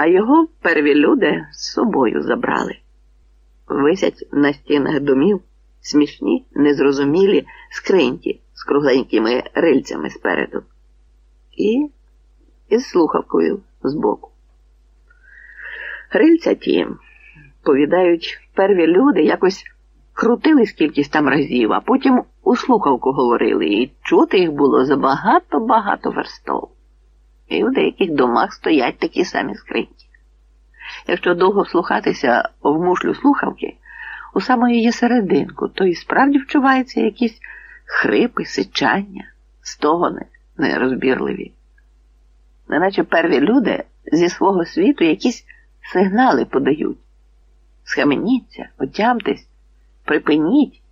а його перві люди з собою забрали. Висять на стінах домів смішні, незрозумілі скриньки з кругленькими рильцями спереду і із слухавкою збоку. Рильця ті, повідають, перві люди якось крутили скількись там разів, а потім у слухавку говорили, і чути їх було за багато-багато верстов. І в деяких домах стоять такі самі скриньки. Якщо довго вслухатися в мушлю слухавки, у самої її серединку, то і справді вчуваються якісь хрипи, сичання, стогони нерозбірливі. Неначе перві люди зі свого світу якісь сигнали подають. Схаменіться, отямтесь, припиніть,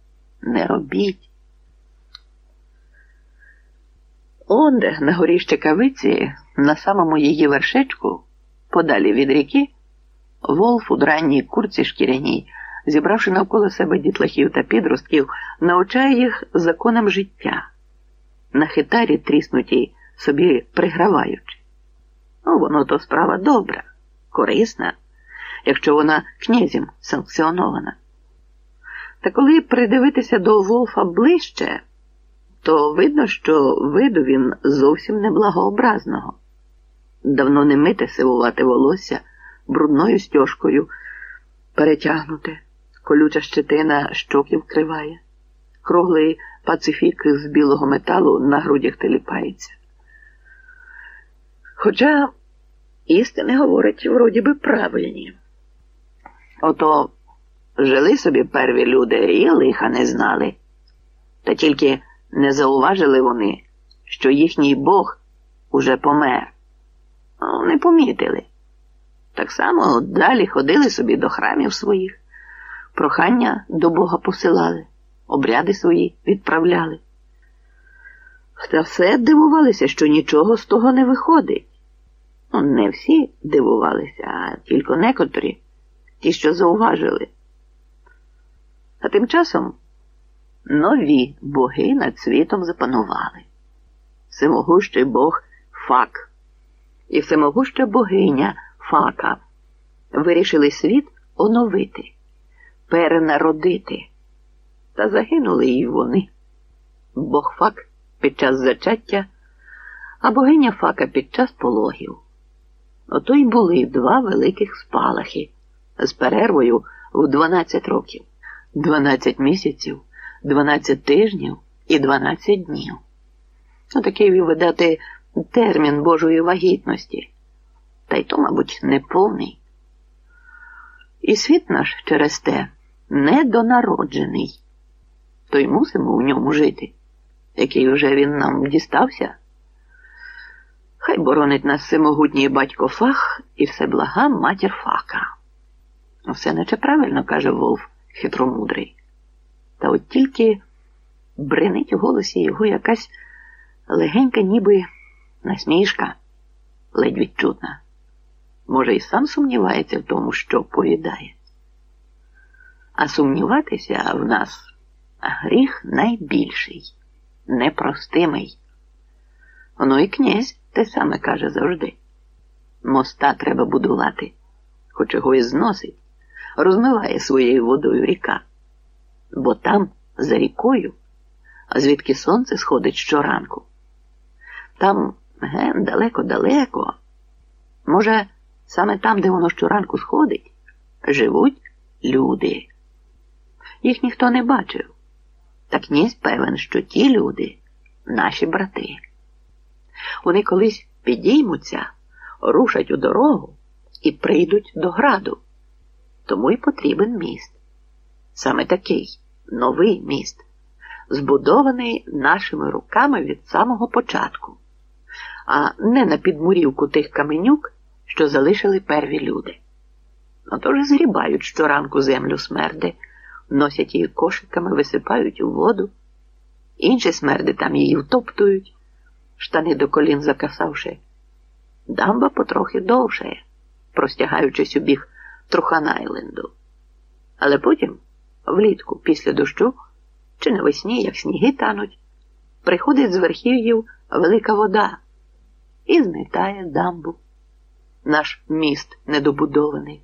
не робіть. Онде, на горі Щекавиці, на самому її вершечку, подалі від ріки, Волф у дранній курці шкіряній, зібравши навколо себе дітлахів та підростків, навчає їх законам життя, на хитарі тріснутій собі приграваючи. Ну, воно то справа добра, корисна, якщо вона князем санкціонована. Та коли придивитися до Волфа ближче, то видно, що виду він зовсім неблагообразного. Давно не мите сивувати волосся брудною стяжкою перетягнуте, колюча щетина щоки вкриває, круглий пацифік з білого металу на грудях теліпається. Хоча істини говорить вроді би правильні. Ото жили собі перві люди і лиха не знали, та тільки не зауважили вони, що їхній Бог уже помер. Ну, не помітили. Так само далі ходили собі до храмів своїх, прохання до Бога посилали, обряди свої відправляли. Та все дивувалися, що нічого з того не виходить. Ну, не всі дивувалися, а тільки некоторі, ті, що зауважили. А тим часом нові боги над світом запанували. Всемогутній Бог Фак і всемогуща богиня Фака вирішили світ оновити, перенародити. Та загинули і вони. Бог Фак під час зачаття, а богиня Фака під час пологів. Ото й були два великих спалахи з перервою в 12 років, 12 місяців, 12 тижнів і 12 днів. Отакий видати термін Божої вагітності. Та й то, мабуть, неповний. І світ наш через те недонароджений, то й мусимо в ньому жити, який вже він нам дістався. Хай боронить нас всемогутній батько Фах і всеблага матір Фака. Все наче правильно каже Волф хитромудрий. Та от тільки бренить у голосі його якась легенька, ніби насмішка, ледь відчутна. Може, і сам сумнівається в тому, що повідає. А сумніватися в нас гріх найбільший, непростимий. Воно і князь те саме каже завжди. Моста треба будувати, хоч його і зносить, розмиває своєю водою ріка. Бо там, за рікою, звідки сонце сходить щоранку. Там ген далеко-далеко. Може, саме там, де воно щоранку сходить, живуть люди. Їх ніхто не бачив. Та князь певен, що ті люди наші брати. Вони колись підіймуться, рушать у дорогу і прийдуть до граду. Тому й потрібен міст. Саме такий новий міст, збудований нашими руками від самого початку, а не на підмурівку тих каменюк, що залишили перві люди. Отож згрібають щоранку землю смерди, носять її кошиками, висипають у воду, інші смерди там її втоптують штани до колін закасавши. Дамба потрохи довшає, простягаючись у бік Труханайленду. Але потім, влітку, після дощу, чи навесні, як сніги тануть, приходить з верхів'їв велика вода і змітає дамбу. наш міст недобудований.